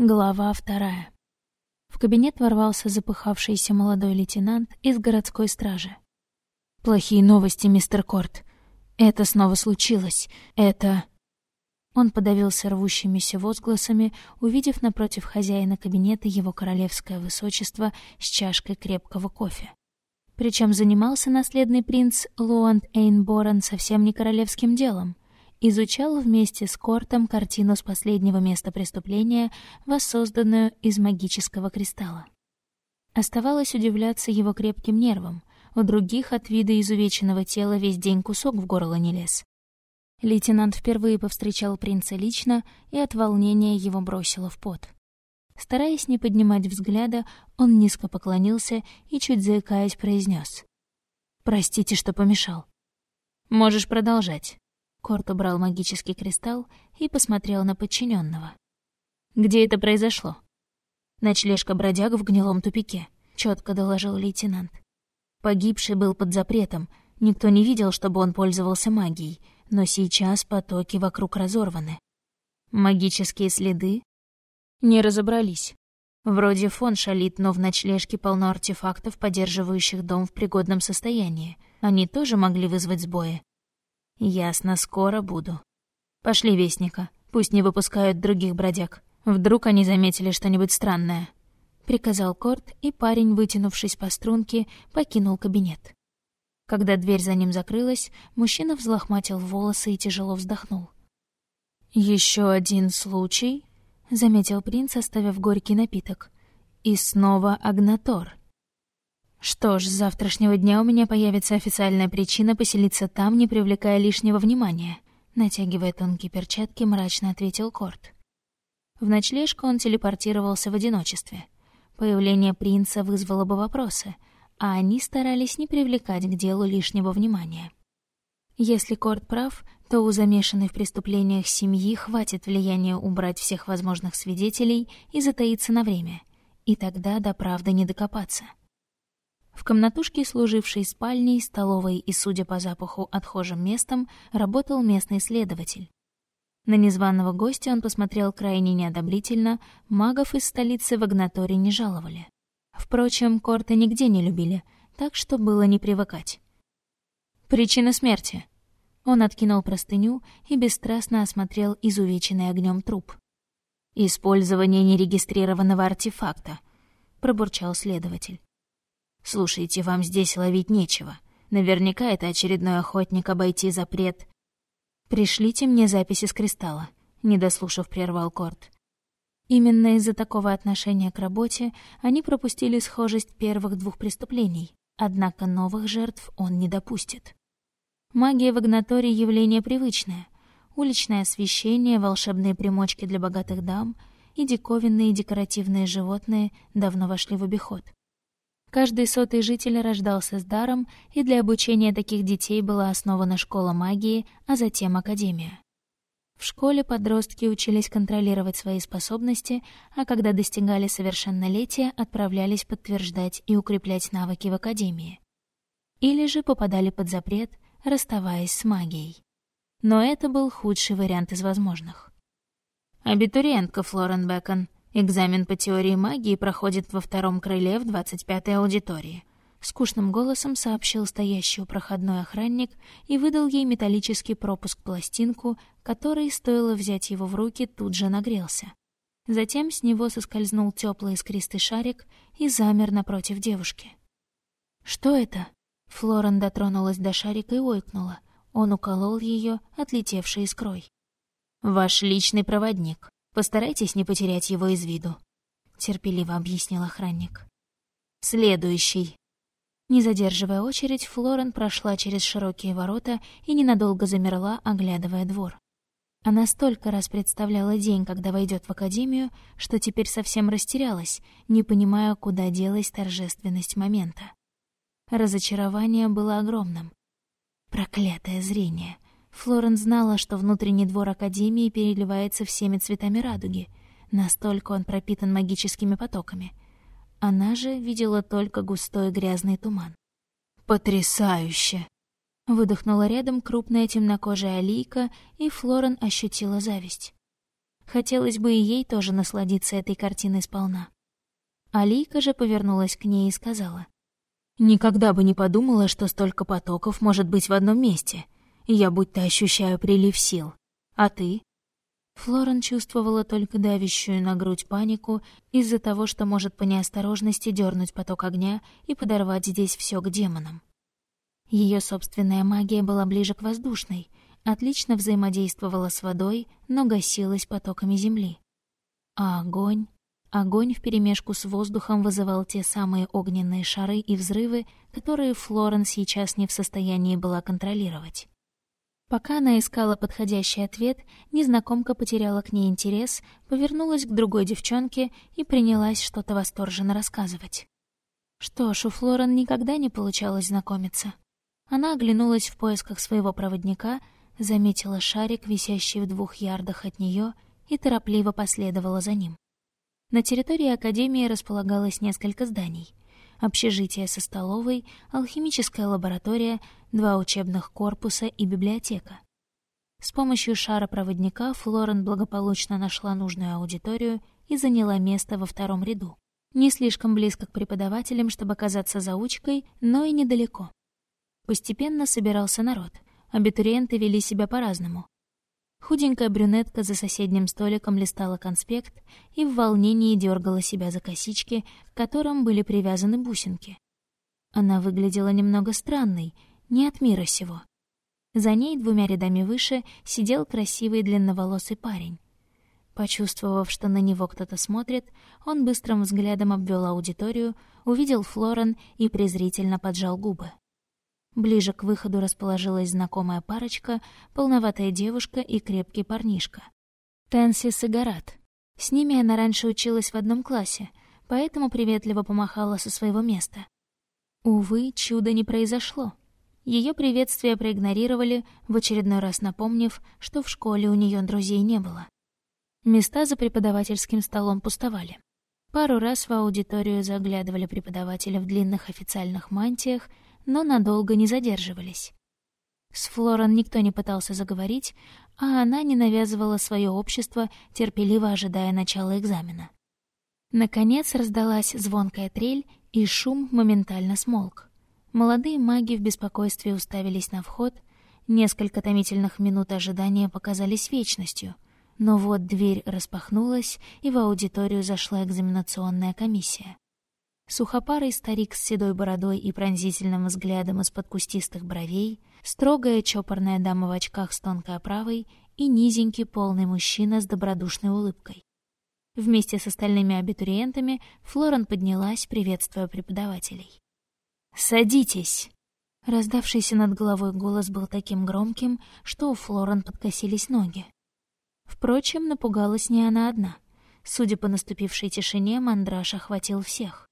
Глава вторая. В кабинет ворвался запыхавшийся молодой лейтенант из городской стражи. «Плохие новости, мистер Корт. Это снова случилось. Это...» Он подавился рвущимися возгласами, увидев напротив хозяина кабинета его королевское высочество с чашкой крепкого кофе. Причем занимался наследный принц Луанд Эйнборн совсем не королевским делом — изучал вместе с Кортом картину с последнего места преступления, воссозданную из магического кристалла. Оставалось удивляться его крепким нервам. У других от вида изувеченного тела весь день кусок в горло не лез. Лейтенант впервые повстречал принца лично, и от волнения его бросило в пот. Стараясь не поднимать взгляда, он низко поклонился и, чуть заикаясь, произнес: «Простите, что помешал. Можешь продолжать». Корт убрал магический кристалл и посмотрел на подчиненного. «Где это произошло?» «Ночлежка бродяг в гнилом тупике», — четко доложил лейтенант. Погибший был под запретом, никто не видел, чтобы он пользовался магией, но сейчас потоки вокруг разорваны. Магические следы? Не разобрались. Вроде фон шалит, но в ночлежке полно артефактов, поддерживающих дом в пригодном состоянии. Они тоже могли вызвать сбои. Ясно, скоро буду. Пошли вестника, пусть не выпускают других бродяг. Вдруг они заметили что-нибудь странное. Приказал Корт, и парень, вытянувшись по струнке, покинул кабинет. Когда дверь за ним закрылась, мужчина взлохматил волосы и тяжело вздохнул. Еще один случай», — заметил принц, оставив горький напиток. «И снова Агнатор». Что ж, с завтрашнего дня у меня появится официальная причина поселиться там, не привлекая лишнего внимания. Натягивая тонкие перчатки, мрачно ответил Корт. В ночлежку он телепортировался в одиночестве. Появление принца вызвало бы вопросы, а они старались не привлекать к делу лишнего внимания. Если Корт прав, то у замешанной в преступлениях семьи хватит влияния убрать всех возможных свидетелей и затаиться на время, и тогда до правды не докопаться. В комнатушке, служившей спальней, столовой и, судя по запаху, отхожим местом, работал местный следователь. На незваного гостя он посмотрел крайне неодобрительно, магов из столицы в Агнаторе не жаловали. Впрочем, корты нигде не любили, так что было не привыкать. «Причина смерти». Он откинул простыню и бесстрастно осмотрел изувеченный огнем труп. «Использование нерегистрированного артефакта», — пробурчал следователь. Слушайте, вам здесь ловить нечего. Наверняка это очередной охотник обойти запрет. Пришлите мне записи с кристалла, не дослушав, прервал Корт. Именно из-за такого отношения к работе они пропустили схожесть первых двух преступлений, однако новых жертв он не допустит. Магия в Игнаторе — явление привычное. Уличное освещение, волшебные примочки для богатых дам и диковинные декоративные животные давно вошли в обиход. Каждый сотый житель рождался с даром, и для обучения таких детей была основана школа магии, а затем академия. В школе подростки учились контролировать свои способности, а когда достигали совершеннолетия, отправлялись подтверждать и укреплять навыки в академии. Или же попадали под запрет, расставаясь с магией. Но это был худший вариант из возможных. «Абитуриентка Флорен Бэкон», Экзамен по теории магии проходит во втором крыле в 25-й аудитории. Скучным голосом сообщил стоящий у проходной охранник и выдал ей металлический пропуск-пластинку, который, стоило взять его в руки, тут же нагрелся. Затем с него соскользнул теплый искристый шарик и замер напротив девушки. «Что это?» Флорен дотронулась до шарика и ойкнула. Он уколол ее, отлетевшей искрой. «Ваш личный проводник», Постарайтесь не потерять его из виду», — терпеливо объяснил охранник. «Следующий». Не задерживая очередь, Флорен прошла через широкие ворота и ненадолго замерла, оглядывая двор. Она столько раз представляла день, когда войдет в академию, что теперь совсем растерялась, не понимая, куда делась торжественность момента. Разочарование было огромным. Проклятое зрение — Флорен знала, что внутренний двор Академии переливается всеми цветами радуги. Настолько он пропитан магическими потоками. Она же видела только густой грязный туман. «Потрясающе!» Выдохнула рядом крупная темнокожая алийка, и Флорен ощутила зависть. Хотелось бы и ей тоже насладиться этой картиной сполна. Алийка же повернулась к ней и сказала. «Никогда бы не подумала, что столько потоков может быть в одном месте. Я будто ощущаю прилив сил. А ты?» Флорен чувствовала только давящую на грудь панику из-за того, что может по неосторожности дернуть поток огня и подорвать здесь все к демонам. Ее собственная магия была ближе к воздушной, отлично взаимодействовала с водой, но гасилась потоками земли. А огонь... Огонь вперемешку с воздухом вызывал те самые огненные шары и взрывы, которые Флорен сейчас не в состоянии была контролировать. Пока она искала подходящий ответ, незнакомка потеряла к ней интерес, повернулась к другой девчонке и принялась что-то восторженно рассказывать. Что ж, у Флорен никогда не получалось знакомиться. Она оглянулась в поисках своего проводника, заметила шарик, висящий в двух ярдах от нее, и торопливо последовала за ним. На территории Академии располагалось несколько зданий. Общежитие со столовой, алхимическая лаборатория, два учебных корпуса и библиотека. С помощью шара-проводника Флорен благополучно нашла нужную аудиторию и заняла место во втором ряду. Не слишком близко к преподавателям, чтобы оказаться заучкой, но и недалеко. Постепенно собирался народ. Абитуриенты вели себя по-разному. Худенькая брюнетка за соседним столиком листала конспект и в волнении дергала себя за косички, к которым были привязаны бусинки. Она выглядела немного странной, не от мира сего. За ней двумя рядами выше сидел красивый длинноволосый парень. Почувствовав, что на него кто-то смотрит, он быстрым взглядом обвел аудиторию, увидел Флорен и презрительно поджал губы. Ближе к выходу расположилась знакомая парочка, полноватая девушка и крепкий парнишка. Тенсис и Гарат. С ними она раньше училась в одном классе, поэтому приветливо помахала со своего места. Увы, чуда не произошло. Ее приветствие проигнорировали, в очередной раз напомнив, что в школе у нее друзей не было. Места за преподавательским столом пустовали. Пару раз в аудиторию заглядывали преподаватели в длинных официальных мантиях — но надолго не задерживались. С Флоран никто не пытался заговорить, а она не навязывала свое общество, терпеливо ожидая начала экзамена. Наконец раздалась звонкая трель, и шум моментально смолк. Молодые маги в беспокойстве уставились на вход, несколько томительных минут ожидания показались вечностью, но вот дверь распахнулась, и в аудиторию зашла экзаменационная комиссия. Сухопарый старик с седой бородой и пронзительным взглядом из-под кустистых бровей, строгая чопорная дама в очках с тонкой оправой и низенький полный мужчина с добродушной улыбкой. Вместе с остальными абитуриентами Флорен поднялась, приветствуя преподавателей. «Садитесь!» Раздавшийся над головой голос был таким громким, что у Флорен подкосились ноги. Впрочем, напугалась не она одна. Судя по наступившей тишине, мандраж охватил всех.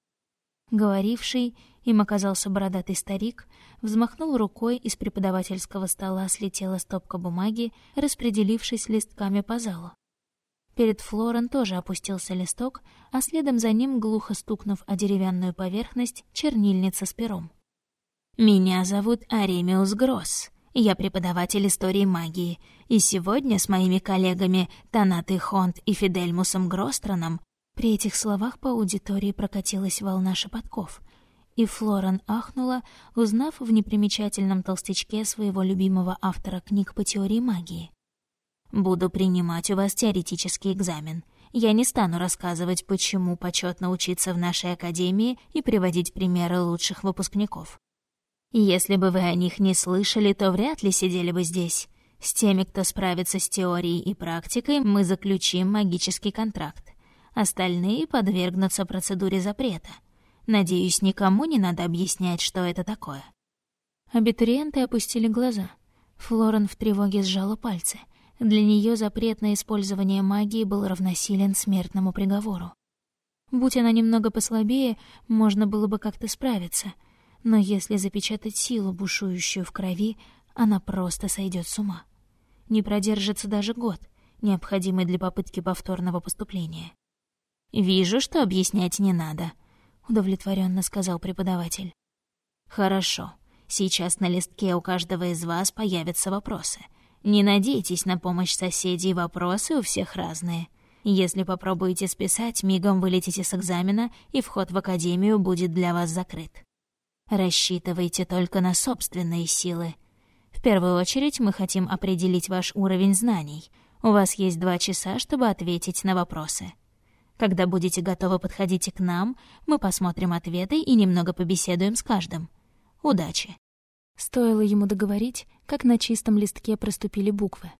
Говоривший, им оказался бородатый старик, взмахнул рукой, из преподавательского стола слетела стопка бумаги, распределившись листками по залу. Перед Флорен тоже опустился листок, а следом за ним, глухо стукнув о деревянную поверхность, чернильница с пером. «Меня зовут Аремиус Гросс. Я преподаватель истории магии, и сегодня с моими коллегами Танатой Хонт и Фидельмусом Гростроном при этих словах по аудитории прокатилась волна шепотков, и Флорен ахнула, узнав в непримечательном толстячке своего любимого автора книг по теории магии. «Буду принимать у вас теоретический экзамен. Я не стану рассказывать, почему почетно учиться в нашей академии и приводить примеры лучших выпускников. Если бы вы о них не слышали, то вряд ли сидели бы здесь. С теми, кто справится с теорией и практикой, мы заключим магический контракт. Остальные подвергнутся процедуре запрета. Надеюсь, никому не надо объяснять, что это такое. Абитуриенты опустили глаза. Флорен в тревоге сжала пальцы. Для нее запрет на использование магии был равносилен смертному приговору. Будь она немного послабее, можно было бы как-то справиться. Но если запечатать силу, бушующую в крови, она просто сойдет с ума. Не продержится даже год, необходимый для попытки повторного поступления. «Вижу, что объяснять не надо», — удовлетворенно сказал преподаватель. «Хорошо. Сейчас на листке у каждого из вас появятся вопросы. Не надейтесь на помощь соседей, вопросы у всех разные. Если попробуете списать, мигом вылетите с экзамена, и вход в академию будет для вас закрыт. Рассчитывайте только на собственные силы. В первую очередь мы хотим определить ваш уровень знаний. У вас есть два часа, чтобы ответить на вопросы. Когда будете готовы, подходите к нам, мы посмотрим ответы и немного побеседуем с каждым. Удачи. Стоило ему договорить, как на чистом листке проступили буквы.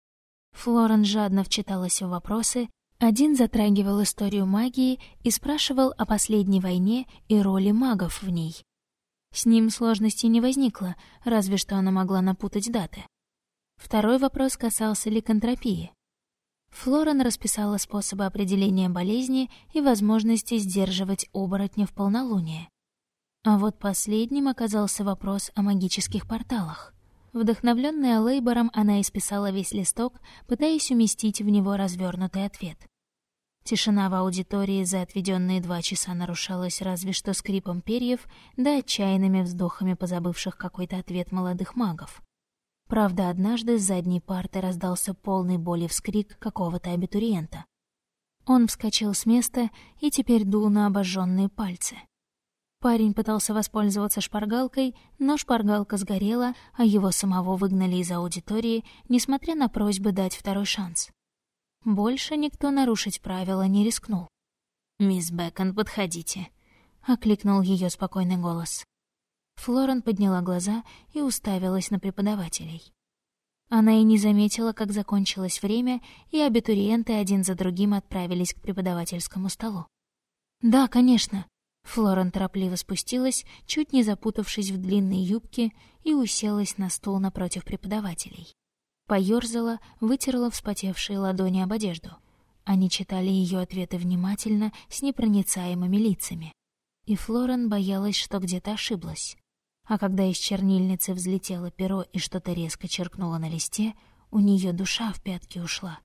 Флорен жадно вчиталась в вопросы, один затрагивал историю магии и спрашивал о последней войне и роли магов в ней. С ним сложностей не возникло, разве что она могла напутать даты. Второй вопрос касался ликантропии. Флорен расписала способы определения болезни и возможности сдерживать оборотня в полнолуние. А вот последним оказался вопрос о магических порталах. Вдохновленная Лейбором, она исписала весь листок, пытаясь уместить в него развернутый ответ. Тишина в аудитории за отведенные два часа нарушалась разве что скрипом перьев да отчаянными вздохами позабывших какой-то ответ молодых магов. Правда, однажды с задней парты раздался полный боли вскрик какого-то абитуриента. Он вскочил с места и теперь дул на обожженные пальцы. Парень пытался воспользоваться шпаргалкой, но шпаргалка сгорела, а его самого выгнали из аудитории, несмотря на просьбы дать второй шанс. Больше никто нарушить правила не рискнул. «Мисс Бэкон, подходите», — окликнул ее спокойный голос. Флорен подняла глаза и уставилась на преподавателей. Она и не заметила, как закончилось время, и абитуриенты один за другим отправились к преподавательскому столу. «Да, конечно», Флорен торопливо спустилась, чуть не запутавшись в длинной юбке, и уселась на стул напротив преподавателей. Поёрзала, вытерла вспотевшие ладони об одежду. Они читали ее ответы внимательно, с непроницаемыми лицами. И Флорен боялась, что где-то ошиблась. А когда из чернильницы взлетело перо и что-то резко черкнуло на листе, у нее душа в пятки ушла.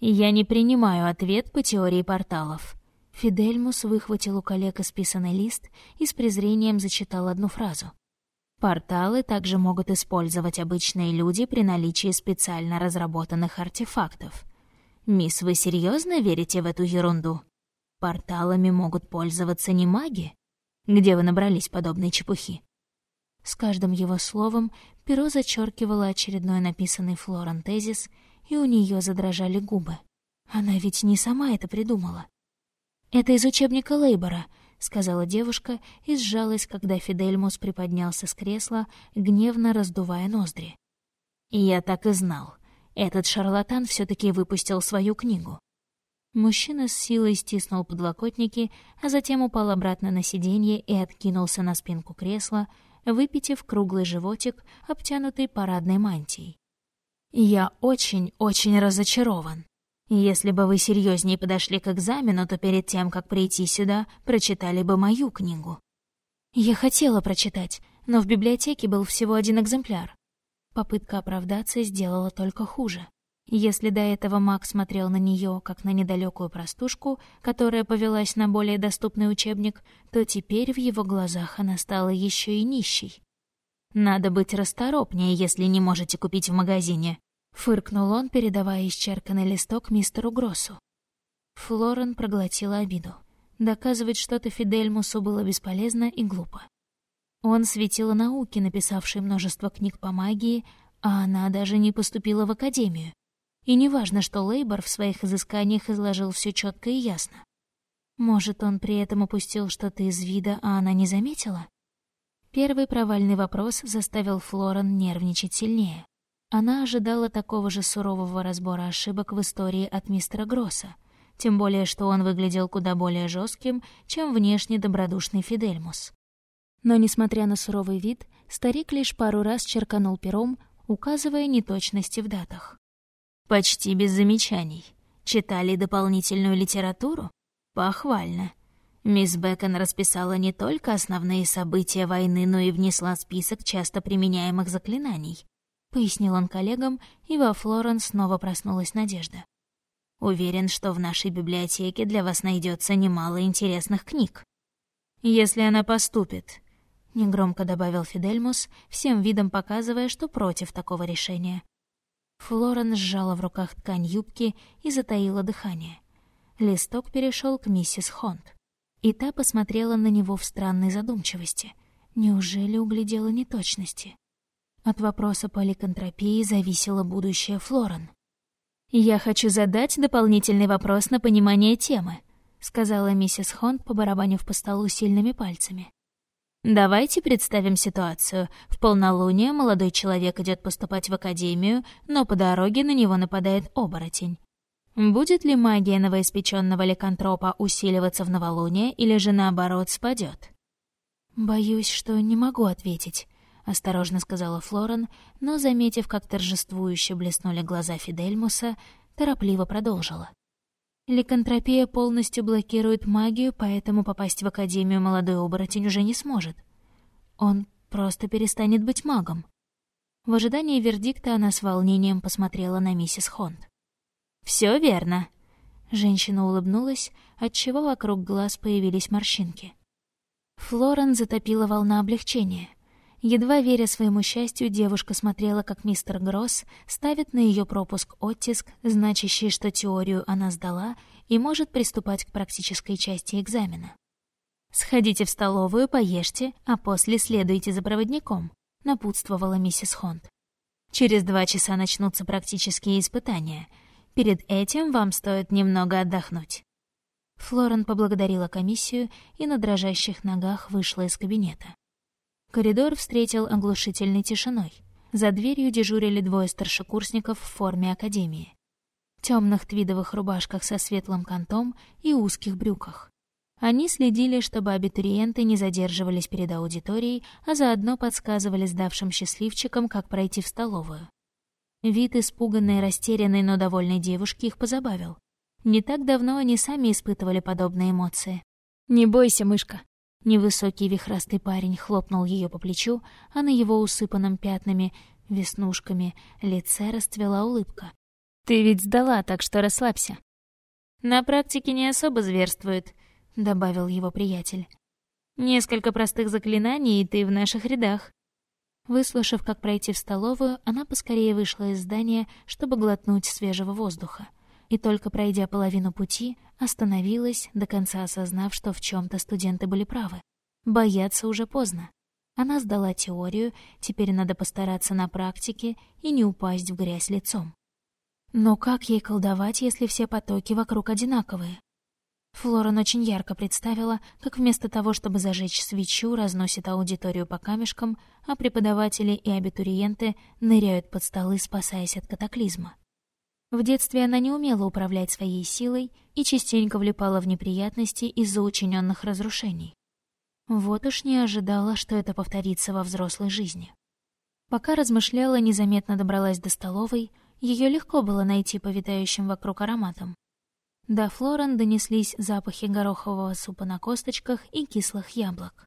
«Я не принимаю ответ по теории порталов», Фидельмус выхватил у коллег исписанный лист и с презрением зачитал одну фразу. Порталы также могут использовать обычные люди при наличии специально разработанных артефактов. Мисс, вы серьезно верите в эту ерунду? Порталами могут пользоваться не маги? Где вы набрались подобной чепухи? С каждым его словом перо зачеркивало очередной написанный Флорен тезис, и у нее задрожали губы. Она ведь не сама это придумала. «Это из учебника Лейбора», — сказала девушка и сжалась, когда Фидельмус приподнялся с кресла, гневно раздувая ноздри. «Я так и знал. Этот шарлатан все таки выпустил свою книгу». Мужчина с силой стиснул подлокотники, а затем упал обратно на сиденье и откинулся на спинку кресла, выпитив круглый животик, обтянутый парадной мантией. «Я очень-очень разочарован. Если бы вы серьезнее подошли к экзамену, то перед тем, как прийти сюда, прочитали бы мою книгу. Я хотела прочитать, но в библиотеке был всего один экземпляр. Попытка оправдаться сделала только хуже. Если до этого Мак смотрел на нее как на недалекую простушку, которая повелась на более доступный учебник, то теперь в его глазах она стала еще и нищей. Надо быть расторопнее, если не можете купить в магазине, Фыркнул он, передавая исчерканный листок мистеру Гроссу. Флорен проглотила обиду. Доказывать что-то Фидельмусу было бесполезно и глупо. Он светил науки, написавшей множество книг по магии, а она даже не поступила в академию. И неважно, что Лейбор в своих изысканиях изложил все четко и ясно. Может, он при этом упустил что-то из вида, а она не заметила? Первый провальный вопрос заставил Флорен нервничать сильнее. Она ожидала такого же сурового разбора ошибок в истории от мистера Гросса, тем более что он выглядел куда более жестким, чем внешне добродушный Фидельмус. Но, несмотря на суровый вид, старик лишь пару раз черканул пером, указывая неточности в датах. «Почти без замечаний. Читали дополнительную литературу? Похвально. Мисс Бэкон расписала не только основные события войны, но и внесла список часто применяемых заклинаний пояснил он коллегам, и во Флорен снова проснулась надежда. Уверен, что в нашей библиотеке для вас найдется немало интересных книг. Если она поступит, негромко добавил Фидельмус, всем видом показывая, что против такого решения. Флорен сжала в руках ткань юбки и затаила дыхание. Листок перешел к миссис Хонт. И та посмотрела на него в странной задумчивости. Неужели углядела неточности? От вопроса поликонтропии зависело будущее Флорен. «Я хочу задать дополнительный вопрос на понимание темы», сказала миссис Хонт, побарабанив по столу сильными пальцами. Давайте представим ситуацию. В полнолуние молодой человек идет поступать в академию, но по дороге на него нападает оборотень. Будет ли магия новоиспеченного ликантропа усиливаться в новолуние или же наоборот спадет? Боюсь, что не могу ответить, осторожно сказала Флорен, но заметив, как торжествующе блеснули глаза Фидельмуса, торопливо продолжила. Ликантропия полностью блокирует магию, поэтому попасть в Академию молодой оборотень уже не сможет. Он просто перестанет быть магом. В ожидании вердикта она с волнением посмотрела на миссис Хонт. Все верно». Женщина улыбнулась, отчего вокруг глаз появились морщинки. Флорен затопила волна облегчения — Едва веря своему счастью, девушка смотрела, как мистер Гросс ставит на ее пропуск оттиск, значащий, что теорию она сдала и может приступать к практической части экзамена. «Сходите в столовую, поешьте, а после следуйте за проводником», — напутствовала миссис Хонт. «Через два часа начнутся практические испытания. Перед этим вам стоит немного отдохнуть». Флорен поблагодарила комиссию и на дрожащих ногах вышла из кабинета. Коридор встретил оглушительной тишиной. За дверью дежурили двое старшекурсников в форме академии. В темных твидовых рубашках со светлым кантом и узких брюках. Они следили, чтобы абитуриенты не задерживались перед аудиторией, а заодно подсказывали сдавшим счастливчикам, как пройти в столовую. Вид испуганной, растерянной, но довольной девушки их позабавил. Не так давно они сами испытывали подобные эмоции. «Не бойся, мышка», Невысокий вихрастый парень хлопнул ее по плечу, а на его усыпанном пятнами, веснушками лице расцвела улыбка. «Ты ведь сдала, так что расслабься». «На практике не особо зверствует», — добавил его приятель. «Несколько простых заклинаний, и ты в наших рядах». Выслушав, как пройти в столовую, она поскорее вышла из здания, чтобы глотнуть свежего воздуха и только пройдя половину пути, остановилась, до конца осознав, что в чем то студенты были правы. Бояться уже поздно. Она сдала теорию, теперь надо постараться на практике и не упасть в грязь лицом. Но как ей колдовать, если все потоки вокруг одинаковые? Флорен очень ярко представила, как вместо того, чтобы зажечь свечу, разносит аудиторию по камешкам, а преподаватели и абитуриенты ныряют под столы, спасаясь от катаклизма. В детстве она не умела управлять своей силой и частенько влипала в неприятности из-за учиненных разрушений. Вот уж не ожидала, что это повторится во взрослой жизни. Пока размышляла, незаметно добралась до столовой, ее легко было найти по витающим вокруг ароматам. До Флорен донеслись запахи горохового супа на косточках и кислых яблок.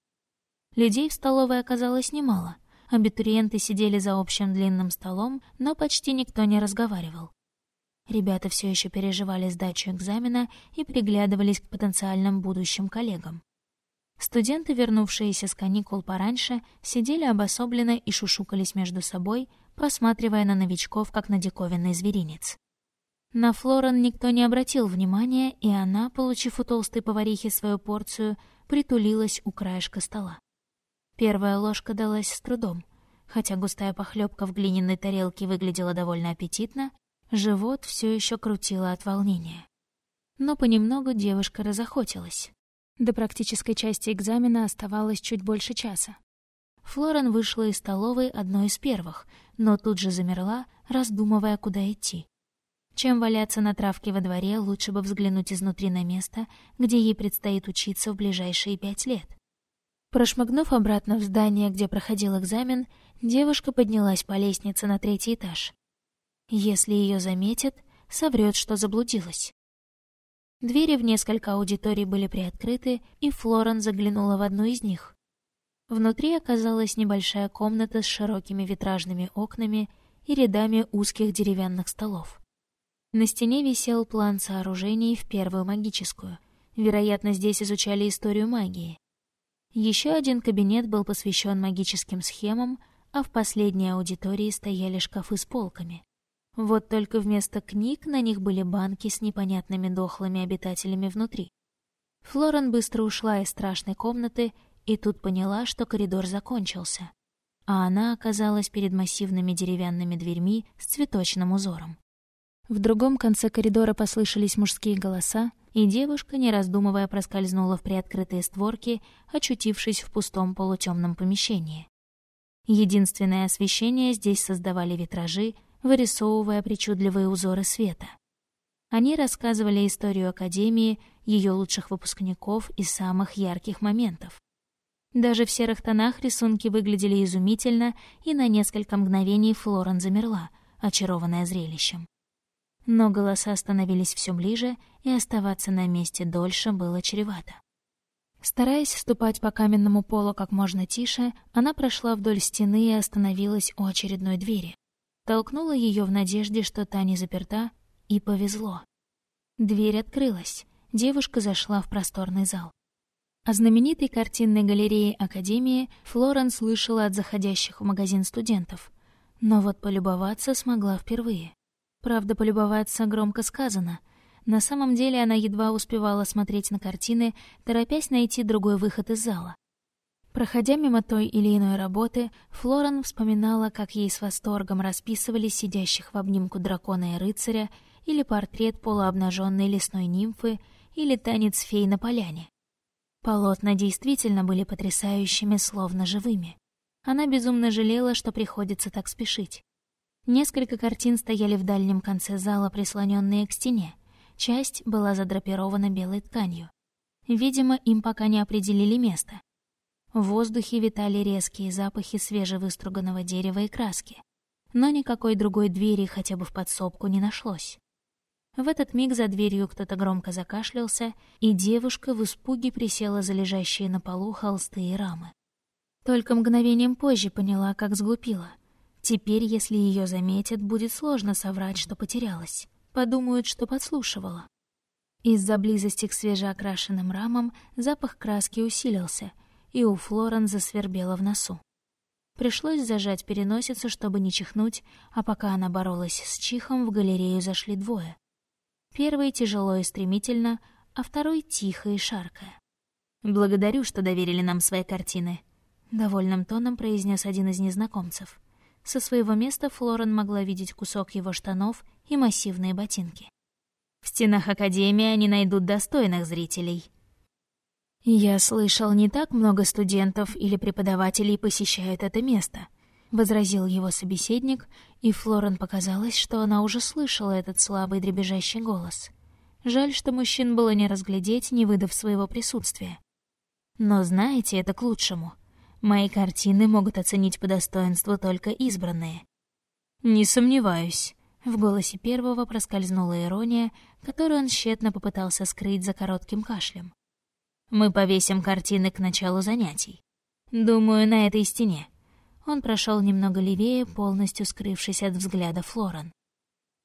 Людей в столовой оказалось немало. Абитуриенты сидели за общим длинным столом, но почти никто не разговаривал. Ребята все еще переживали сдачу экзамена и приглядывались к потенциальным будущим коллегам. Студенты, вернувшиеся с каникул пораньше, сидели обособленно и шушукались между собой, посматривая на новичков, как на диковинный зверинец. На Флорен никто не обратил внимания, и она, получив у толстой поварихи свою порцию, притулилась у краешка стола. Первая ложка далась с трудом. Хотя густая похлебка в глиняной тарелке выглядела довольно аппетитно, Живот все еще крутило от волнения. Но понемногу девушка разохотилась. До практической части экзамена оставалось чуть больше часа. Флорен вышла из столовой одной из первых, но тут же замерла, раздумывая, куда идти. Чем валяться на травке во дворе, лучше бы взглянуть изнутри на место, где ей предстоит учиться в ближайшие пять лет. Прошмыгнув обратно в здание, где проходил экзамен, девушка поднялась по лестнице на третий этаж. Если ее заметят, соврет, что заблудилась. Двери в несколько аудиторий были приоткрыты, и Флорен заглянула в одну из них. Внутри оказалась небольшая комната с широкими витражными окнами и рядами узких деревянных столов. На стене висел план сооружений в первую магическую. Вероятно, здесь изучали историю магии. Еще один кабинет был посвящен магическим схемам, а в последней аудитории стояли шкафы с полками. Вот только вместо книг на них были банки с непонятными дохлыми обитателями внутри. Флорен быстро ушла из страшной комнаты и тут поняла, что коридор закончился, а она оказалась перед массивными деревянными дверьми с цветочным узором. В другом конце коридора послышались мужские голоса, и девушка, не раздумывая, проскользнула в приоткрытые створки, очутившись в пустом полутемном помещении. Единственное освещение здесь создавали витражи, вырисовывая причудливые узоры света. Они рассказывали историю Академии, ее лучших выпускников и самых ярких моментов. Даже в серых тонах рисунки выглядели изумительно, и на несколько мгновений Флорен замерла, очарованная зрелищем. Но голоса становились все ближе, и оставаться на месте дольше было чревато. Стараясь ступать по каменному полу как можно тише, она прошла вдоль стены и остановилась у очередной двери. Толкнула ее в надежде, что та не заперта, и повезло. Дверь открылась. Девушка зашла в просторный зал. О знаменитой картинной галерее Академии Флорен слышала от заходящих в магазин студентов. Но вот полюбоваться смогла впервые. Правда, полюбоваться громко сказано. На самом деле она едва успевала смотреть на картины, торопясь найти другой выход из зала. Проходя мимо той или иной работы, Флорен вспоминала, как ей с восторгом расписывали сидящих в обнимку дракона и рыцаря, или портрет полуобнаженной лесной нимфы, или танец фей на поляне. Полотна действительно были потрясающими, словно живыми. Она безумно жалела, что приходится так спешить. Несколько картин стояли в дальнем конце зала, прислоненные к стене. Часть была задрапирована белой тканью. Видимо, им пока не определили место. В воздухе витали резкие запахи свежевыструганного дерева и краски. Но никакой другой двери хотя бы в подсобку не нашлось. В этот миг за дверью кто-то громко закашлялся, и девушка в испуге присела за лежащие на полу холсты и рамы. Только мгновением позже поняла, как сглупила — Теперь, если ее заметят, будет сложно соврать, что потерялась. Подумают, что подслушивала. Из-за близости к свежеокрашенным рамам запах краски усилился, и у Флорен засвербело в носу. Пришлось зажать переносицу, чтобы не чихнуть, а пока она боролась с чихом, в галерею зашли двое. Первый тяжело и стремительно, а второй тихо и шаркая. «Благодарю, что доверили нам свои картины», — довольным тоном произнес один из незнакомцев. Со своего места Флорен могла видеть кусок его штанов и массивные ботинки. В стенах Академии они найдут достойных зрителей. «Я слышал, не так много студентов или преподавателей посещают это место», — возразил его собеседник, и Флорен показалось, что она уже слышала этот слабый дребезжащий голос. Жаль, что мужчин было не разглядеть, не выдав своего присутствия. Но знаете, это к лучшему — Мои картины могут оценить по достоинству только избранные. Не сомневаюсь. В голосе первого проскользнула ирония, которую он тщетно попытался скрыть за коротким кашлем. Мы повесим картины к началу занятий. Думаю, на этой стене. Он прошел немного левее, полностью скрывшись от взгляда Флорен.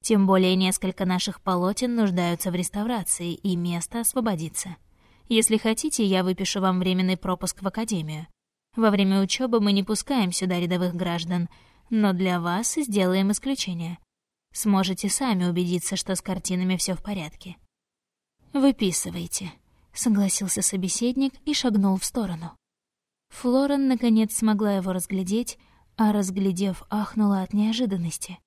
Тем более несколько наших полотен нуждаются в реставрации, и место освободится. Если хотите, я выпишу вам временный пропуск в академию. Во время учебы мы не пускаем сюда рядовых граждан, но для вас сделаем исключение. Сможете сами убедиться, что с картинами все в порядке. «Выписывайте», — согласился собеседник и шагнул в сторону. Флорен, наконец, смогла его разглядеть, а, разглядев, ахнула от неожиданности.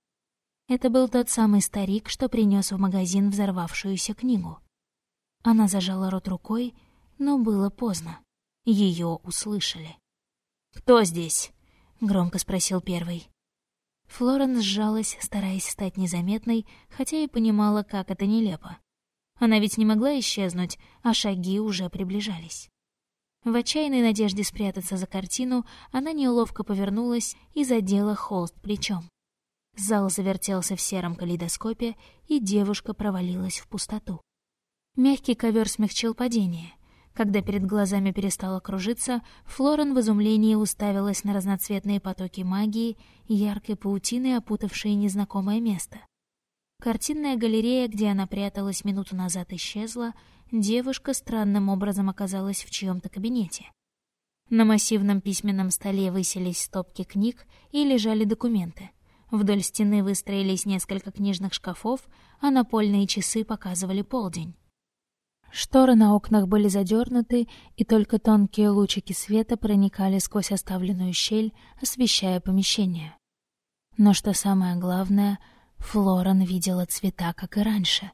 Это был тот самый старик, что принес в магазин взорвавшуюся книгу. Она зажала рот рукой, но было поздно. Ее услышали. «Кто здесь?» — громко спросил первый. Флоренс сжалась, стараясь стать незаметной, хотя и понимала, как это нелепо. Она ведь не могла исчезнуть, а шаги уже приближались. В отчаянной надежде спрятаться за картину, она неловко повернулась и задела холст плечом. Зал завертелся в сером калейдоскопе, и девушка провалилась в пустоту. Мягкий ковер смягчил падение — когда перед глазами перестало кружиться, Флорен в изумлении уставилась на разноцветные потоки магии, яркой паутины, опутавшие незнакомое место. Картинная галерея, где она пряталась минуту назад, исчезла, девушка странным образом оказалась в чьем-то кабинете. На массивном письменном столе высились стопки книг и лежали документы. Вдоль стены выстроились несколько книжных шкафов, а напольные часы показывали полдень. Шторы на окнах были задернуты, и только тонкие лучики света проникали сквозь оставленную щель, освещая помещение. Но что самое главное, Флоран видела цвета, как и раньше.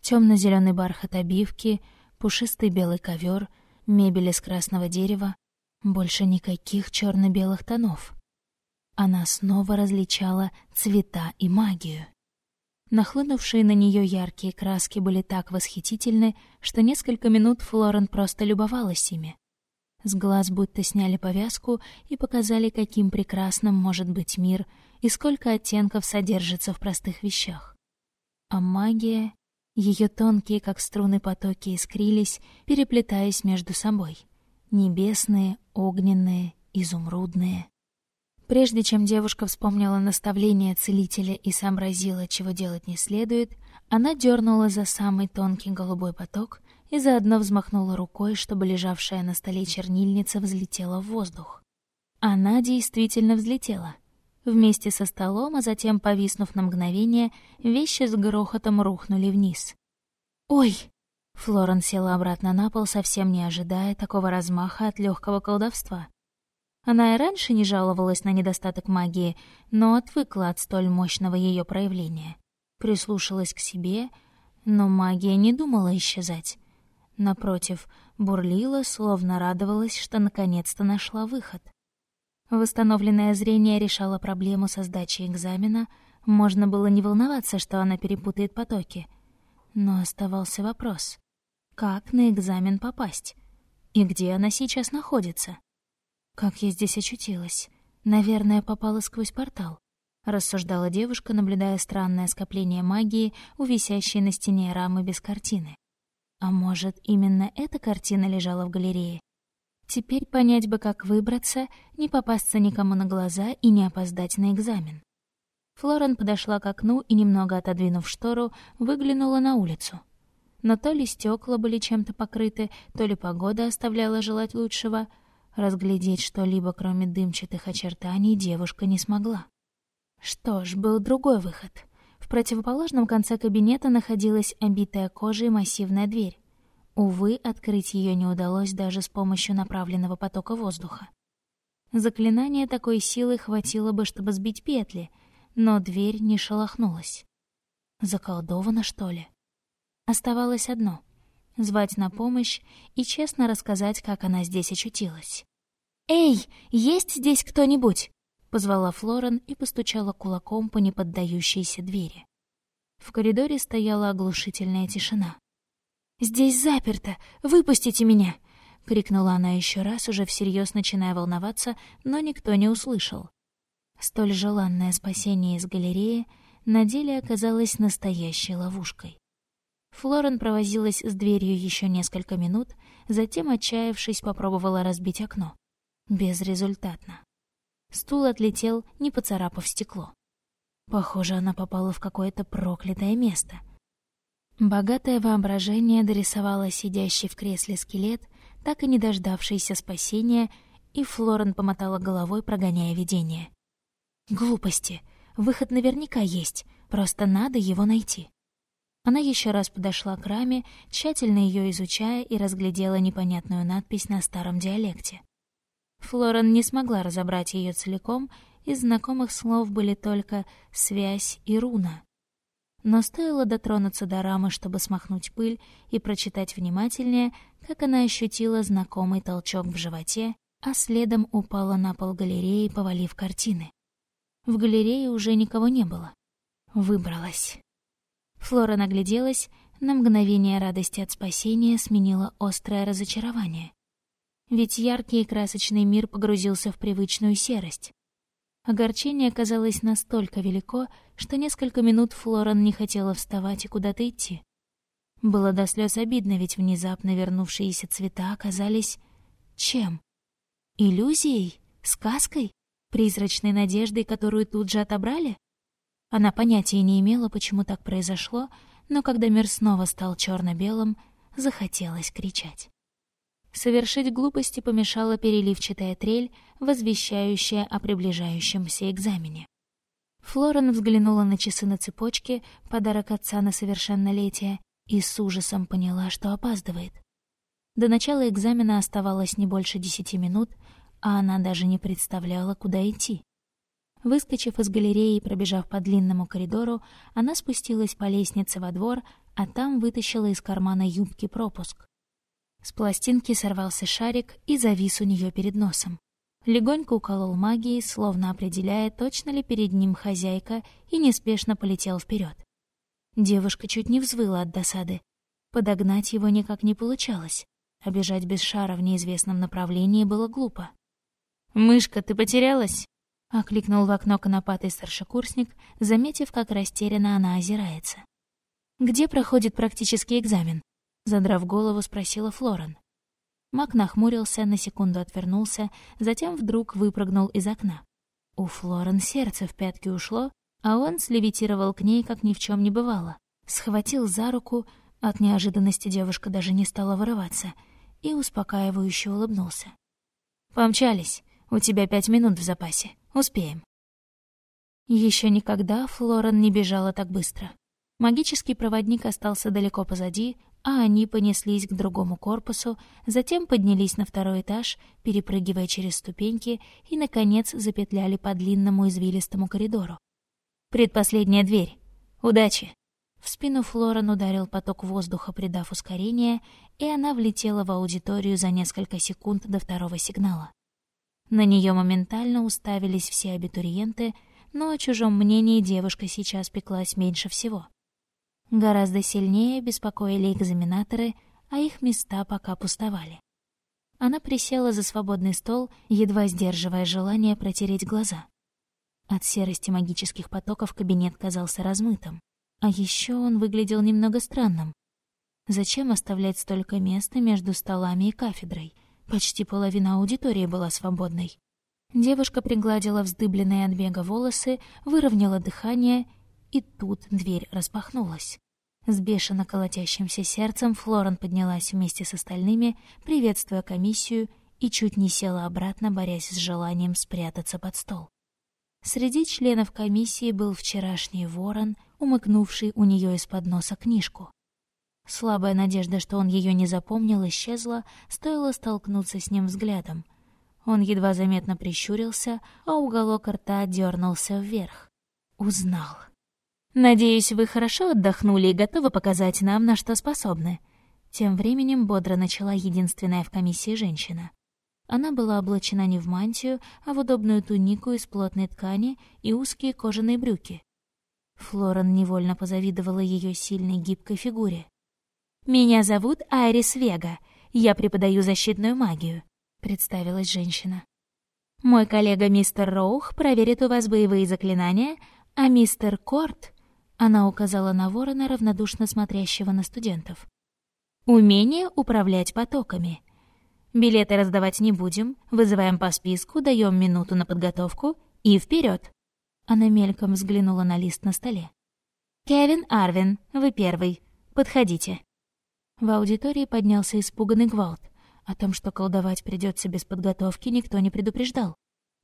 Темно-зеленый бархат обивки, пушистый белый ковер, мебель из красного дерева, больше никаких черно-белых тонов. Она снова различала цвета и магию. Нахлынувшие на нее яркие краски были так восхитительны, что несколько минут Флорен просто любовалась ими. С глаз будто сняли повязку и показали, каким прекрасным может быть мир и сколько оттенков содержится в простых вещах. А магия, ее тонкие, как струны потоки, искрились, переплетаясь между собой. Небесные, огненные, изумрудные. Прежде чем девушка вспомнила наставление целителя и сообразила, чего делать не следует, она дернула за самый тонкий голубой поток и заодно взмахнула рукой, чтобы лежавшая на столе чернильница взлетела в воздух. Она действительно взлетела. Вместе со столом, а затем, повиснув на мгновение, вещи с грохотом рухнули вниз. «Ой!» Флорен села обратно на пол, совсем не ожидая такого размаха от легкого колдовства. Она и раньше не жаловалась на недостаток магии, но отвыкла от столь мощного ее проявления. Прислушалась к себе, но магия не думала исчезать. Напротив, бурлила, словно радовалась, что наконец-то нашла выход. Восстановленное зрение решало проблему со сдачей экзамена, можно было не волноваться, что она перепутает потоки. Но оставался вопрос, как на экзамен попасть? И где она сейчас находится? Как я здесь очутилась? Наверное, попала сквозь портал. Рассуждала девушка, наблюдая странное скопление магии у висящей на стене рамы без картины. А может, именно эта картина лежала в галерее? Теперь понять бы, как выбраться, не попасться никому на глаза и не опоздать на экзамен. Флорен подошла к окну и, немного отодвинув штору, выглянула на улицу. Но то ли стекла были чем-то покрыты, то ли погода оставляла желать лучшего — Разглядеть что-либо, кроме дымчатых очертаний, девушка не смогла. Что ж, был другой выход. В противоположном конце кабинета находилась обитая кожей массивная дверь. Увы, открыть ее не удалось даже с помощью направленного потока воздуха. Заклинания такой силы хватило бы, чтобы сбить петли, но дверь не шелохнулась. Заколдовано, что ли? Оставалось одно звать на помощь и честно рассказать, как она здесь очутилась. «Эй, есть здесь кто-нибудь?» — позвала Флорен и постучала кулаком по неподдающейся двери. В коридоре стояла оглушительная тишина. «Здесь заперто! Выпустите меня!» — крикнула она еще раз, уже всерьез начиная волноваться, но никто не услышал. Столь желанное спасение из галереи на деле оказалось настоящей ловушкой. Флорен провозилась с дверью еще несколько минут, затем, отчаявшись, попробовала разбить окно. Безрезультатно. Стул отлетел, не поцарапав стекло. Похоже, она попала в какое-то проклятое место. Богатое воображение дорисовало сидящий в кресле скелет, так и не дождавшийся спасения, и Флорен помотала головой, прогоняя видение. «Глупости. Выход наверняка есть, просто надо его найти». Она еще раз подошла к раме, тщательно ее изучая и разглядела непонятную надпись на старом диалекте. Флорен не смогла разобрать ее целиком, из знакомых слов были только «связь» и «руна». Но стоило дотронуться до рамы, чтобы смахнуть пыль и прочитать внимательнее, как она ощутила знакомый толчок в животе, а следом упала на пол галереи, повалив картины. В галерее уже никого не было. Выбралась. Флора нагляделась, на мгновение радости от спасения сменила острое разочарование. Ведь яркий и красочный мир погрузился в привычную серость. Огорчение казалось настолько велико, что несколько минут Флоран не хотела вставать и куда-то идти. Было до слез обидно, ведь внезапно вернувшиеся цвета оказались... чем? Иллюзией? Сказкой? Призрачной надеждой, которую тут же отобрали? Она понятия не имела, почему так произошло, но когда мир снова стал черно белым захотелось кричать. Совершить глупости помешала переливчатая трель, возвещающая о приближающемся экзамене. Флорен взглянула на часы на цепочке, подарок отца на совершеннолетие, и с ужасом поняла, что опаздывает. До начала экзамена оставалось не больше десяти минут, а она даже не представляла, куда идти. Выскочив из галереи и пробежав по длинному коридору, она спустилась по лестнице во двор, а там вытащила из кармана юбки пропуск. С пластинки сорвался шарик и завис у нее перед носом. Легонько уколол магией, словно определяя, точно ли перед ним хозяйка, и неспешно полетел вперед. Девушка чуть не взвыла от досады. Подогнать его никак не получалось, а бежать без шара в неизвестном направлении было глупо. «Мышка, ты потерялась?» — окликнул в окно конопатый старшекурсник, заметив, как растерянно она озирается. «Где проходит практический экзамен?» — задрав голову, спросила Флорен. Мак нахмурился, на секунду отвернулся, затем вдруг выпрыгнул из окна. У Флорен сердце в пятки ушло, а он слевитировал к ней, как ни в чем не бывало. Схватил за руку, от неожиданности девушка даже не стала вырываться, и успокаивающе улыбнулся. «Помчались, у тебя пять минут в запасе, успеем». Еще никогда Флорен не бежала так быстро. Магический проводник остался далеко позади, а они понеслись к другому корпусу, затем поднялись на второй этаж, перепрыгивая через ступеньки, и, наконец, запетляли по длинному извилистому коридору. «Предпоследняя дверь. Удачи!» В спину Флорен ударил поток воздуха, придав ускорение, и она влетела в аудиторию за несколько секунд до второго сигнала. На нее моментально уставились все абитуриенты, но о чужом мнении девушка сейчас пеклась меньше всего. Гораздо сильнее беспокоили экзаменаторы, а их места пока пустовали. Она присела за свободный стол, едва сдерживая желание протереть глаза. От серости магических потоков кабинет казался размытым. А еще он выглядел немного странным. Зачем оставлять столько места между столами и кафедрой? Почти половина аудитории была свободной. Девушка пригладила вздыбленные от бега волосы, выровняла дыхание и тут дверь распахнулась. С бешено колотящимся сердцем Флорен поднялась вместе с остальными, приветствуя комиссию, и чуть не села обратно, борясь с желанием спрятаться под стол. Среди членов комиссии был вчерашний ворон, умыкнувший у нее из-под носа книжку. Слабая надежда, что он ее не запомнил, исчезла, стоило столкнуться с ним взглядом. Он едва заметно прищурился, а уголок рта дернулся вверх. Узнал. «Надеюсь, вы хорошо отдохнули и готовы показать нам, на что способны». Тем временем бодро начала единственная в комиссии женщина. Она была облачена не в мантию, а в удобную тунику из плотной ткани и узкие кожаные брюки. Флорен невольно позавидовала ее сильной гибкой фигуре. «Меня зовут Айрис Вега. Я преподаю защитную магию», — представилась женщина. «Мой коллега мистер Роух проверит у вас боевые заклинания, а мистер Корт она указала на ворона, равнодушно смотрящего на студентов. «Умение управлять потоками. Билеты раздавать не будем, вызываем по списку, даем минуту на подготовку и вперед. Она мельком взглянула на лист на столе. «Кевин Арвин, вы первый. Подходите». В аудитории поднялся испуганный гвалт. О том, что колдовать придется без подготовки, никто не предупреждал.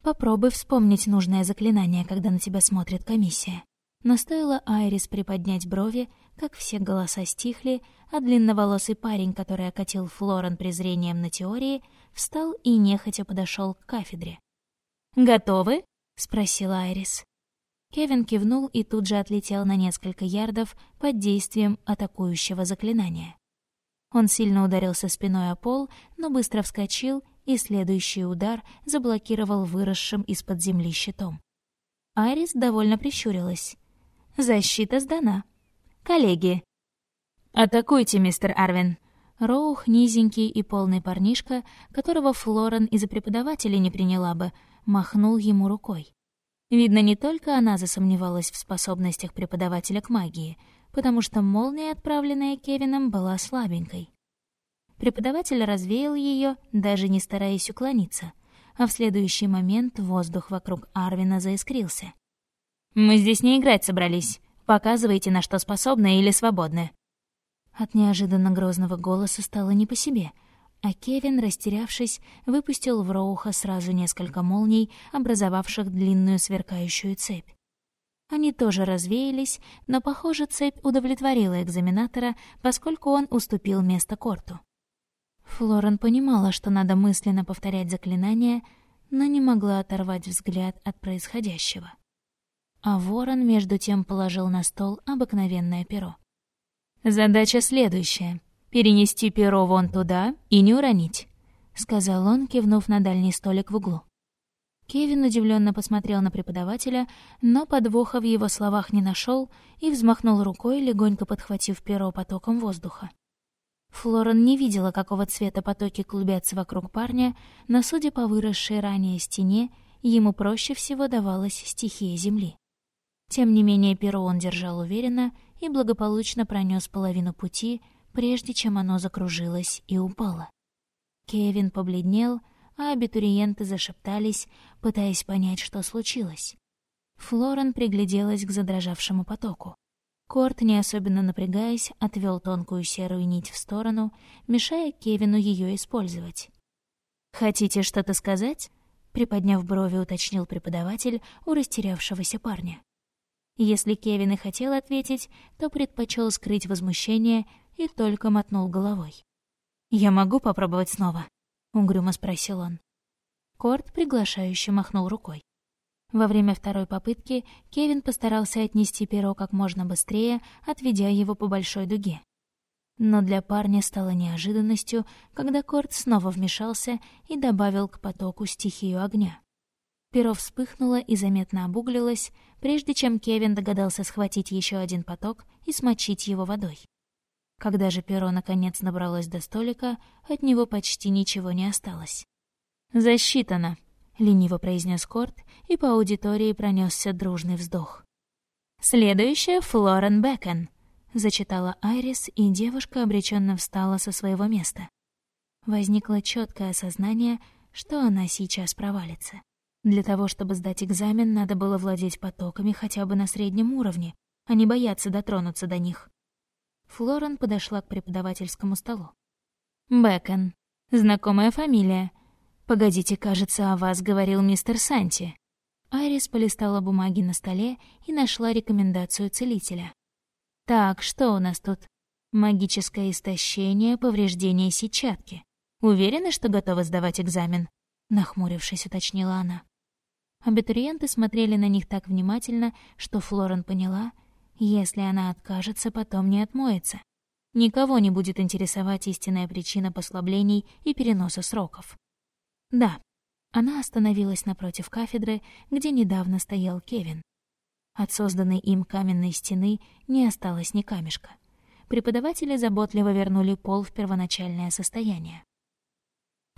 Попробуй вспомнить нужное заклинание, когда на тебя смотрит комиссия. Но стоило Айрис приподнять брови, как все голоса стихли, а длинноволосый парень, который окатил Флорен презрением на теории, встал и нехотя подошел к кафедре. «Готовы?» — спросила Айрис. Кевин кивнул и тут же отлетел на несколько ярдов под действием атакующего заклинания. Он сильно ударился спиной о пол, но быстро вскочил, и следующий удар заблокировал выросшим из-под земли щитом. Айрис довольно прищурилась. Защита сдана. Коллеги. «Атакуйте, мистер Арвин!» Роух, низенький и полный парнишка, которого Флорен из-за преподавателей не приняла бы, махнул ему рукой. Видно, не только она засомневалась в способностях преподавателя к магии, потому что молния, отправленная Кевином, была слабенькой. Преподаватель развеял ее, даже не стараясь уклониться, а в следующий момент воздух вокруг Арвина заискрился. Мы здесь не играть собрались. Показывайте, на что способны или свободны». От неожиданно грозного голоса стало не по себе, а Кевин, растерявшись, выпустил в Роуха сразу несколько молний, образовавших длинную сверкающую цепь. Они тоже развеялись, но, похоже, цепь удовлетворила экзаменатора, поскольку он уступил место Корту. Флорен понимала, что надо мысленно повторять заклинание, но не могла оторвать взгляд от происходящего. А ворон между тем положил на стол обыкновенное перо. «Задача следующая — перенести перо вон туда и не уронить», — сказал он, кивнув на дальний столик в углу. Кевин удивленно посмотрел на преподавателя, но подвоха в его словах не нашел и взмахнул рукой, легонько подхватив перо потоком воздуха. Флорен не видела, какого цвета потоки клубятся вокруг парня, но, судя по выросшей ранее стене, ему проще всего давалась стихия земли. Тем не менее, перо он держал уверенно и благополучно пронес половину пути, прежде чем оно закружилось и упало. Кевин побледнел, а абитуриенты зашептались, пытаясь понять, что случилось. Флорен пригляделась к задрожавшему потоку. Корт, не особенно напрягаясь, отвел тонкую серую нить в сторону, мешая Кевину ее использовать. «Хотите что-то сказать?» — приподняв брови, уточнил преподаватель у растерявшегося парня. Если Кевин и хотел ответить, то предпочел скрыть возмущение и только мотнул головой. «Я могу попробовать снова?» — угрюмо спросил он. Корт приглашающе махнул рукой. Во время второй попытки Кевин постарался отнести перо как можно быстрее, отведя его по большой дуге. Но для парня стало неожиданностью, когда Корт снова вмешался и добавил к потоку стихию огня. Перо вспыхнуло и заметно обуглилось, прежде чем Кевин догадался схватить еще один поток и смочить его водой. Когда же перо наконец набралось до столика, от него почти ничего не осталось. «Засчитано», — лениво произнес Корт, и по аудитории пронесся дружный вздох. «Следующая — Флорен Бэкон», — зачитала Айрис, и девушка обреченно встала со своего места. Возникло четкое осознание, что она сейчас провалится. Для того, чтобы сдать экзамен, надо было владеть потоками хотя бы на среднем уровне, а не бояться дотронуться до них. Флорен подошла к преподавательскому столу. «Бэкон. Знакомая фамилия. Погодите, кажется, о вас говорил мистер Санти». Айрис полистала бумаги на столе и нашла рекомендацию целителя. «Так, что у нас тут? Магическое истощение, повреждение сетчатки. Уверены, что готовы сдавать экзамен?» Нахмурившись, уточнила она. Абитуриенты смотрели на них так внимательно, что Флорен поняла, если она откажется, потом не отмоется. Никого не будет интересовать истинная причина послаблений и переноса сроков. Да, она остановилась напротив кафедры, где недавно стоял Кевин. От созданной им каменной стены не осталось ни камешка. Преподаватели заботливо вернули пол в первоначальное состояние.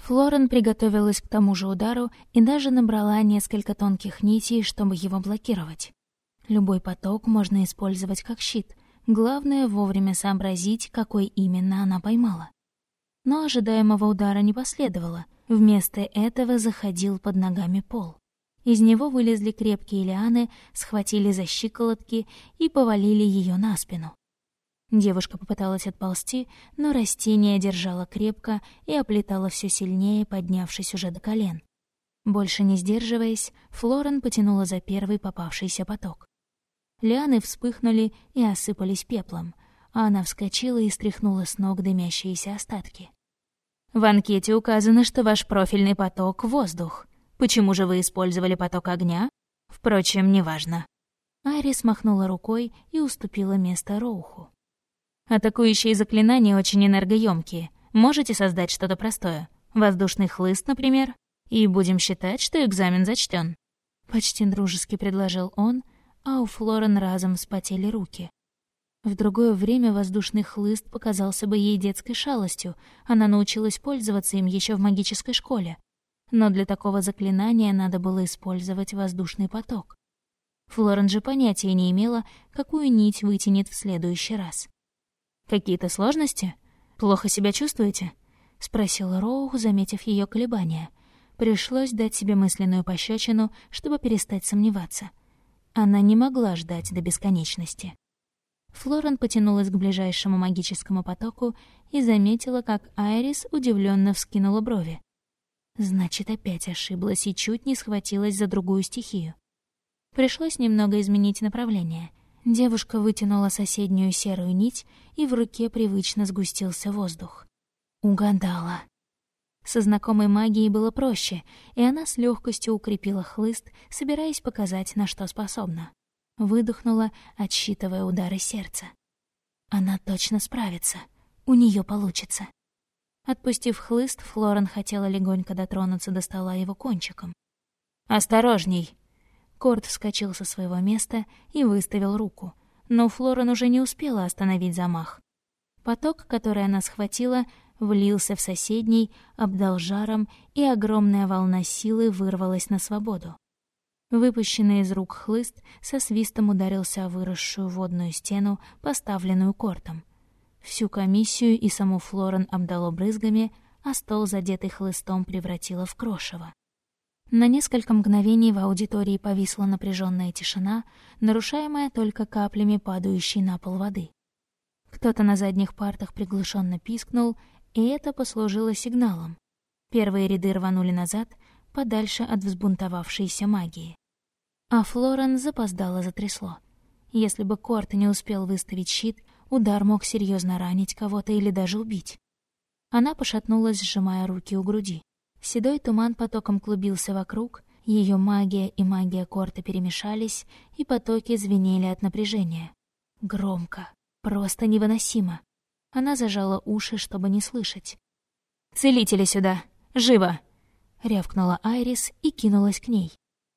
Флорен приготовилась к тому же удару и даже набрала несколько тонких нитей, чтобы его блокировать. Любой поток можно использовать как щит. Главное — вовремя сообразить, какой именно она поймала. Но ожидаемого удара не последовало. Вместо этого заходил под ногами пол. Из него вылезли крепкие лианы, схватили за щиколотки и повалили ее на спину. Девушка попыталась отползти, но растение держало крепко и оплетало все сильнее, поднявшись уже до колен. Больше не сдерживаясь, Флорен потянула за первый попавшийся поток. Лианы вспыхнули и осыпались пеплом, а она вскочила и стряхнула с ног дымящиеся остатки. «В анкете указано, что ваш профильный поток — воздух. Почему же вы использовали поток огня? Впрочем, неважно». Айрис махнула рукой и уступила место Роуху. «Атакующие заклинания очень энергоемкие. Можете создать что-то простое? Воздушный хлыст, например? И будем считать, что экзамен зачтен. Почти дружески предложил он, а у Флорен разом вспотели руки. В другое время воздушный хлыст показался бы ей детской шалостью, она научилась пользоваться им еще в магической школе. Но для такого заклинания надо было использовать воздушный поток. Флорен же понятия не имела, какую нить вытянет в следующий раз. «Какие-то сложности? Плохо себя чувствуете?» — спросила Роу, заметив ее колебания. Пришлось дать себе мысленную пощечину, чтобы перестать сомневаться — она не могла ждать до бесконечности. Флорен потянулась к ближайшему магическому потоку и заметила, как Айрис удивленно вскинула брови. Значит, опять ошиблась и чуть не схватилась за другую стихию. Пришлось немного изменить направление. Девушка вытянула соседнюю серую нить, и в руке привычно сгустился воздух. Угадала. Со знакомой магией было проще, и она с легкостью укрепила хлыст, собираясь показать, на что способна. Выдохнула, отсчитывая удары сердца. Она точно справится. У нее получится. Отпустив хлыст, Флорен хотела легонько дотронуться до стола его кончиком. «Осторожней!» Корт вскочил со своего места и выставил руку, но Флорен уже не успела остановить замах. Поток, который она схватила, влился в соседний, обдал жаром, и огромная волна силы вырвалась на свободу. Выпущенный из рук хлыст со свистом ударился о выросшую водную стену, поставленную кортом. Всю комиссию и саму Флорен обдало брызгами, а стол, задетый хлыстом, превратило в крошево. На несколько мгновений в аудитории повисла напряженная тишина, нарушаемая только каплями падающей на пол воды. Кто-то на задних партах приглушенно пискнул, и это послужило сигналом. Первые ряды рванули назад, подальше от взбунтовавшейся магии. А Флорен запоздало затрясло. Если бы Корт не успел выставить щит, удар мог серьезно ранить кого-то или даже убить. Она пошатнулась, сжимая руки у груди. Седой туман потоком клубился вокруг, ее магия и магия Корта перемешались, и потоки звенели от напряжения. Громко, просто невыносимо. Она зажала уши, чтобы не слышать. «Целители сюда! Живо!» — рявкнула Айрис и кинулась к ней.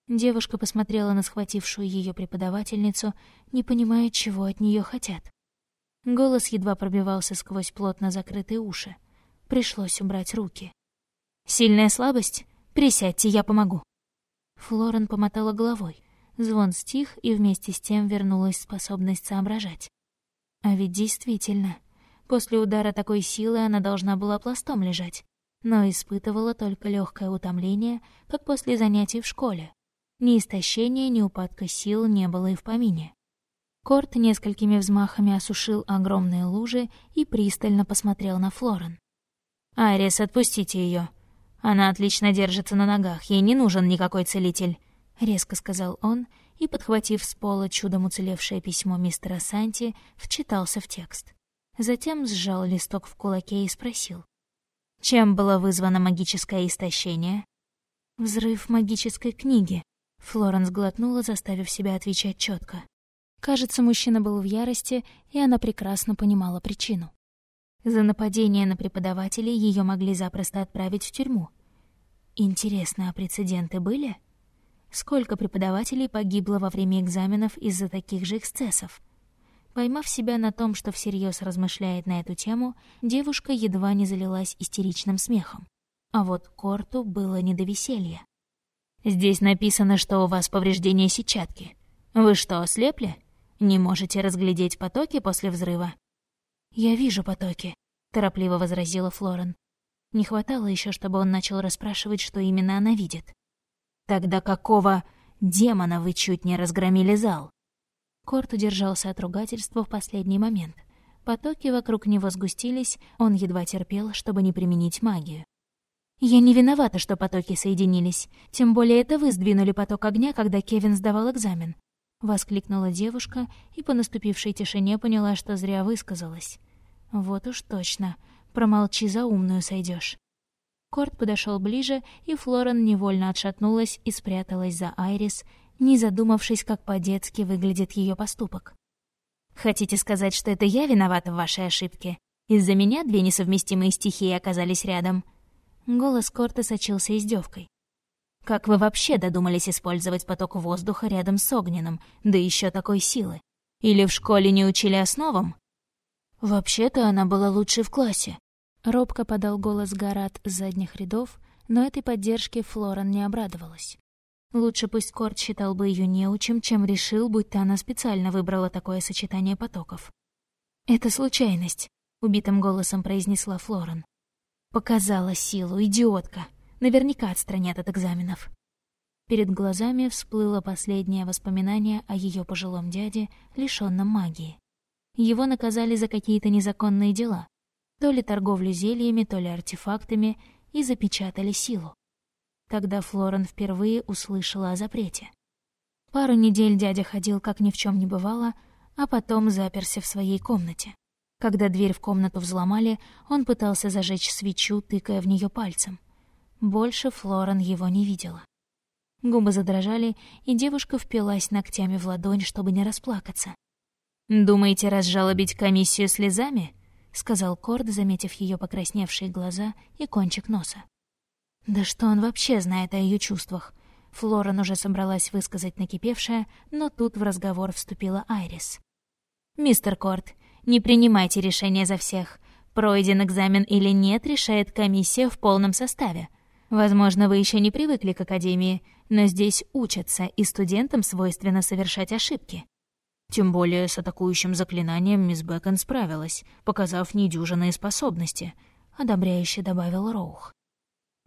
Девушка посмотрела на схватившую ее преподавательницу, не понимая, чего от нее хотят. Голос едва пробивался сквозь плотно закрытые уши. Пришлось убрать руки. «Сильная слабость? Присядьте, я помогу». Флорен помотала головой. Звон стих, и вместе с тем вернулась способность соображать. А ведь действительно, После удара такой силы она должна была пластом лежать, но испытывала только легкое утомление, как после занятий в школе. Ни истощения, ни упадка сил не было и в помине. Корт несколькими взмахами осушил огромные лужи и пристально посмотрел на Флорен. «Арис, отпустите ее. Она отлично держится на ногах, ей не нужен никакой целитель», — резко сказал он и, подхватив с пола чудом уцелевшее письмо мистера Санти, вчитался в текст. Затем сжал листок в кулаке и спросил. «Чем было вызвано магическое истощение?» «Взрыв магической книги», — Флоренс глотнула, заставив себя отвечать четко. Кажется, мужчина был в ярости, и она прекрасно понимала причину. За нападение на преподавателей ее могли запросто отправить в тюрьму. Интересно, а прецеденты были? Сколько преподавателей погибло во время экзаменов из-за таких же эксцессов? Поймав себя на том, что всерьез размышляет на эту тему, девушка едва не залилась истеричным смехом. А вот Корту было не до веселья. «Здесь написано, что у вас повреждение сетчатки. Вы что, ослепли? Не можете разглядеть потоки после взрыва?» «Я вижу потоки», — торопливо возразила Флорен. Не хватало еще, чтобы он начал расспрашивать, что именно она видит. «Тогда какого демона вы чуть не разгромили зал?» Корт удержался от ругательства в последний момент. Потоки вокруг него сгустились, он едва терпел, чтобы не применить магию. «Я не виновата, что потоки соединились. Тем более это вы сдвинули поток огня, когда Кевин сдавал экзамен». Воскликнула девушка и по наступившей тишине поняла, что зря высказалась. «Вот уж точно. Промолчи, за умную сойдешь. Корт подошел ближе, и Флорен невольно отшатнулась и спряталась за Айрис, не задумавшись, как по-детски выглядит ее поступок. «Хотите сказать, что это я виновата в вашей ошибке? Из-за меня две несовместимые стихии оказались рядом?» Голос Корта сочился издевкой. «Как вы вообще додумались использовать поток воздуха рядом с огненным, да еще такой силы? Или в школе не учили основам?» «Вообще-то она была лучшей в классе», — робко подал голос Гарат с задних рядов, но этой поддержке Флоран не обрадовалась. Лучше пусть Корт считал бы ее неучим, чем решил, будто она специально выбрала такое сочетание потоков. «Это случайность», — убитым голосом произнесла Флорен. «Показала силу, идиотка. Наверняка отстранят от экзаменов». Перед глазами всплыло последнее воспоминание о ее пожилом дяде, лишенном магии. Его наказали за какие-то незаконные дела, то ли торговлю зельями, то ли артефактами, и запечатали силу. Тогда Флорен впервые услышала о запрете. Пару недель дядя ходил, как ни в чем не бывало, а потом заперся в своей комнате. Когда дверь в комнату взломали, он пытался зажечь свечу, тыкая в нее пальцем. Больше Флорен его не видела. Губы задрожали, и девушка впилась ногтями в ладонь, чтобы не расплакаться. «Думаете разжалобить комиссию слезами?» — сказал Корд, заметив ее покрасневшие глаза и кончик носа. Да что он вообще знает о ее чувствах? Флорен уже собралась высказать накипевшее, но тут в разговор вступила Айрис. «Мистер Корт, не принимайте решения за всех. Пройден экзамен или нет, решает комиссия в полном составе. Возможно, вы еще не привыкли к академии, но здесь учатся, и студентам свойственно совершать ошибки. Тем более с атакующим заклинанием мисс Бэкон справилась, показав недюжинные способности, одобряюще добавил Роух.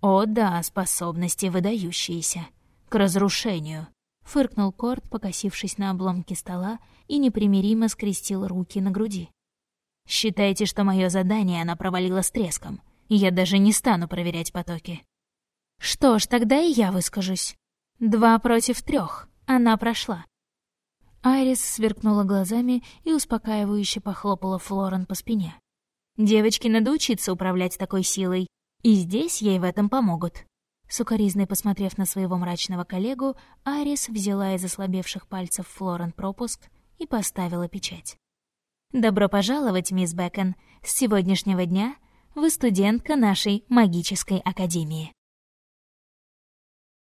«О да, способности выдающиеся. К разрушению», — фыркнул Корт, покосившись на обломки стола и непримиримо скрестил руки на груди. «Считайте, что мое задание она провалила с треском. Я даже не стану проверять потоки». «Что ж, тогда и я выскажусь. Два против трех. Она прошла». Айрис сверкнула глазами и успокаивающе похлопала Флорен по спине. «Девочке надо учиться управлять такой силой, и здесь ей в этом помогут». Сукаризной посмотрев на своего мрачного коллегу, Айрис взяла из ослабевших пальцев Флорен пропуск и поставила печать. «Добро пожаловать, мисс Бэкон. С сегодняшнего дня вы студентка нашей магической академии».